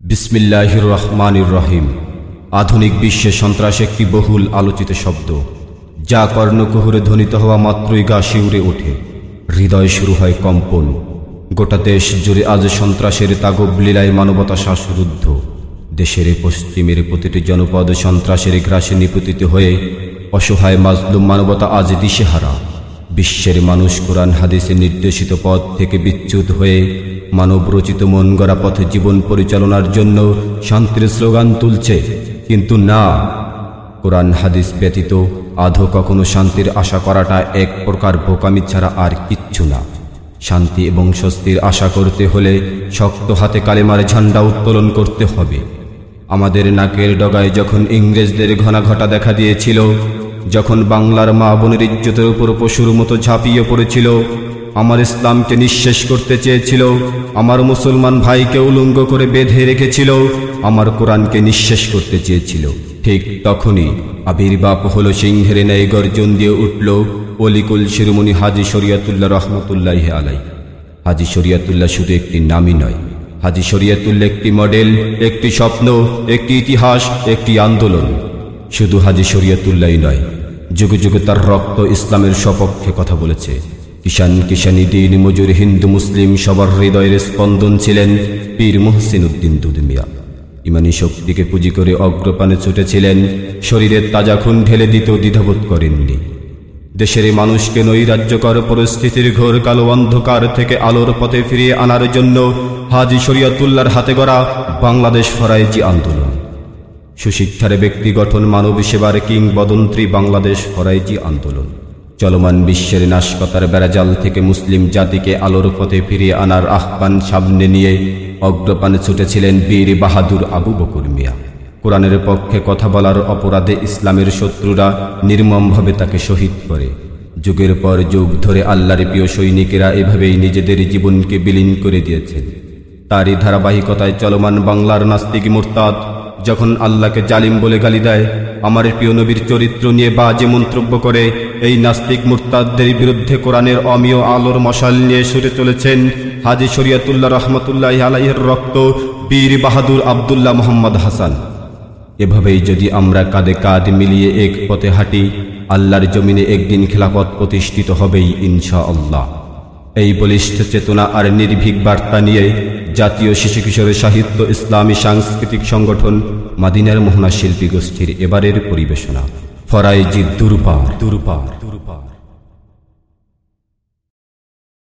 বিসমিল্লাহির রহমানির রহিম আধুনিক বিশ্বে সন্ত্রাস একটি বহুল আলোচিত শব্দ, যা কর্ণকুহুরে ধ্বনিত হওয়া মাত্রই গা শিউরে ওঠে। হৃদয় শুরু হয় কম্পন। গোটা দেশ জুড়ে আজ সন্ত্রাসের তাগব লীলায় মানবতা শ্বাসরুদ্ধ। দেশের পশ্চিমের প্রতিটি জনপদ সন্ত্রাসের গ্রাসে নিপতিত হয়ে অসহায় মাজলুম মানবতা আজ দিশেহারা। বিশ্বের মানুষ কোরআন হাদিসে নির্দেশিত পথ থেকে বিচ্যুত হয়ে মানবরচিত মন গড়া পথে জীবন পরিচালনার জন্য শান্তির স্লোগান তুলছে। কিন্তু না, কোরআন হাদিস ব্যতীত আধো কখনো শান্তির আশা করাটা এক প্রকার বোকামি ছাড়া আর কিচ্ছু না। শান্তি এবং স্বস্তির আশা করতে হলে শক্ত হাতে কালেমার ঝান্ডা উত্তোলন করতে হবে। আমাদের নাকের ডগায় যখন ইংরেজদের ঘনাঘটা দেখা দিয়েছিল, যখন বাংলার মা বোনের ইজ্জতের উপর পশুর মতো ঝাঁপিয়ে পড়েছিল আমার ইসলামকে নিঃশেষ করতে চেয়েছিল, আমার মুসলমান ভাইকে উলঙ্গ করে বেঁধে রেখেছিল, আমার কোরআনকে নিঃশেষ করতে চেয়েছিল। ঠিক তখনই আবির্ভাব হলো সিংহের ন্যায় গর্জন দিয়ে উঠল, অলিকুল শিরোমণি হাজি শরিয়াতুল্লাহ রহমতুল্লাহ আলাই হাজি শরিয়াতুল্লাহ শুধু একটি নামই নয়, হাজি শরিয়াতুল্লাহ একটি মডেল, একটি স্বপ্ন, একটি ইতিহাস, একটি আন্দোলন। শুধু হাজি শরিয়াতুল্লাহ নয়, যুগে যুগে তার রক্ত ইসলামের সপক্ষে কথা বলেছে। কিষান কিষানি দিন মজুর হিন্দু মুসলিম সবার হৃদয়ের স্পন্দন ছিলেন পীর মোহসিন উদ্দিন দুদমিয়া ইমানি শক্তিকে পুঁজি করে অগ্রপানে ছুটেছিলেন শরীরের তাজা খুন ঢেলে দিতেও দ্বিধাবোধ করেননি। দেশের মানুষকে নৈরাজ্যকর পরিস্থিতির ঘোর কালো অন্ধকার থেকে আলোর পথে ফিরিয়ে আনার জন্য হাজি শরিয়াতুল্লার হাতে গড়া বাংলাদেশ ফরাইজি আন্দোলন। সুশিক্ষার ব্যক্তি গঠন মানব সেবার কিংবদন্ত্রী বাংলাদেশ ফরাইজি আন্দোলন। চলমান বিশ্বের নাশকতার বেড়াজাল থেকে মুসলিম জাতিকে আলোর পথে ফিরিয়ে আনার আহ্বান সামনে নিয়ে অগ্রপানে ছুটেছিলেন বীর বাহাদুর আবু বকুর মিয়া। কোরআনের পক্ষে কথা বলার অপরাধে ইসলামের শত্রুরা নির্মমভাবে তাকে শহীদ করে। যুগের পর যুগ ধরে আল্লাহর প্রিয় সৈনিকেরা এভাবেই নিজেদের জীবনকে বিলীন করে দিয়েছেন। তারই ধারাবাহিকতায় চলমান বাংলার নাস্তিক মুরতাদ যখন আল্লাহকে জালিম বলে গালি দেয়, আমার প্রিয় নবীর চরিত্র নিয়ে বাজে মন্তব্য করে এই নাস্তিক মুরতাদদের বিরুদ্ধে কোরআনের অমীয় আলোর মশাল নিয়ে সরে চলেছেন হাজি শরিয়াতুল্লাহ রহমতুল্লাহ আলাইহের রক্ত বীর বাহাদুর আবদুল্লাহ মোহাম্মদ হাসান। এভাবেই যদি আমরা কাঁধে কাঁধ মিলিয়ে এক পথে হাঁটি, আল্লাহর জমিনে একদিন খেলাপথ প্রতিষ্ঠিত হবেই ইনশা আল্লাহ এই বলিষ্ঠ চেতনা আর নির্ভীক বার্তা নিয়ে জাতীয় শিশু কিশোরের সাহিত্য, ইসলামী সাংস্কৃতিক সংগঠন, মাদিনার মোহনা শিল্পী গোষ্ঠীর এবারের পরিবেশনা। ফরাইজি দুর্বার দুর্বার